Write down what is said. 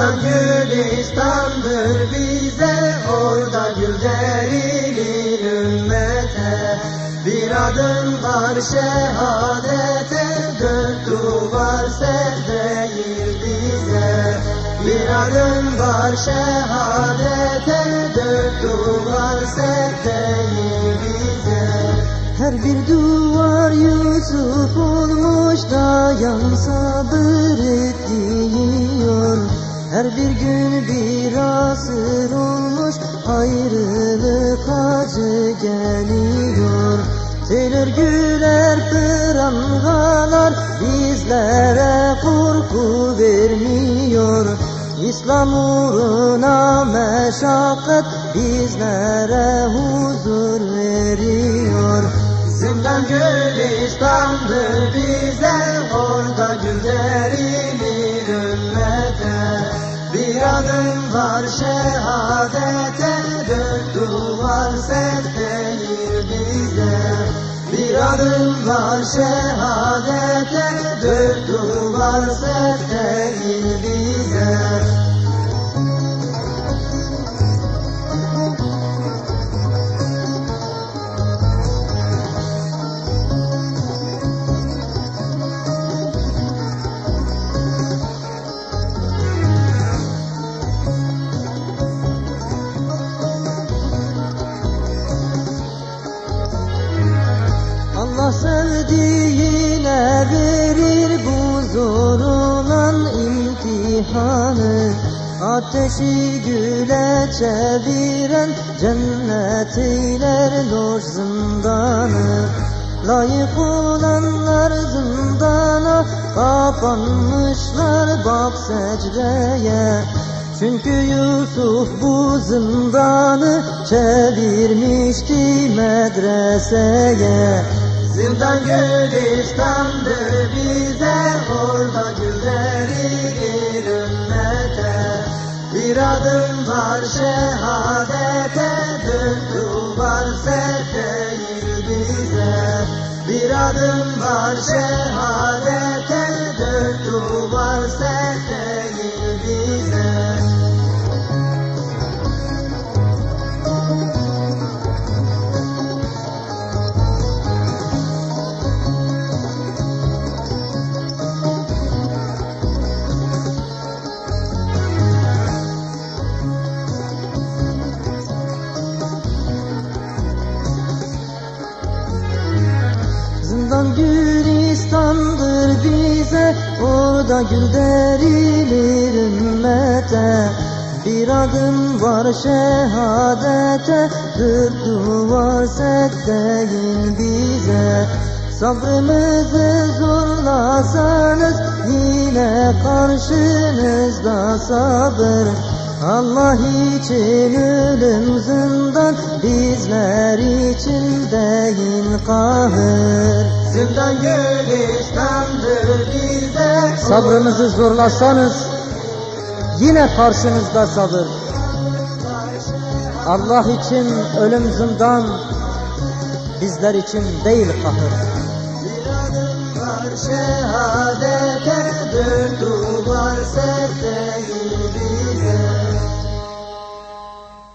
Gülistan Gülistan'dır bize Orada gül derilir ümmete. Bir adım var şehadete Dört duvar sevdeyiz bize. Bir adım var şehadete Dört duvar sevdeyiz bize. Her bir duvar Yusuf olmuş Dayan sabır ettiğin her bir gün bir asır olmuş ayrılık acı geliyor. Selir güler prangalar bizlere korku vermiyor. İslam uğruna meşakkat bizlere huzur veriyor. Zindan gülistandır bize var şehadete Dört duvar set değil bize. Bir adım var şehadete Dört duvar set değil bize sevdiğine verir bu zor olan imtihanı. Ateşi güle çeviren cennet eyler loş zindanı. Layık olanlar zindana kapanmışlar bak secdeye. Çünkü Yusuf bu zindanı çevirmişti medreseye Zindan gülistandır bize Orada gül derilir ümmete. Bir adım var şehadete Dört duvar set değil bize. Bir adım var şehadete Dört duvar Zindan gülistandır bize Orada gül derilir ümmete. Bir adım var şehadete Dört duvar set bize. Sabrımızı zorlasanız Yine karşınızda sabır. Allah için ölüm zindan Bizler için değil kahır Zindan gülistandır bize Sabrınızı zorlasanız yine karşınızda sabır. Allah için ölüm zindan, bizler için değil kahır. Bir adım var şehadete dört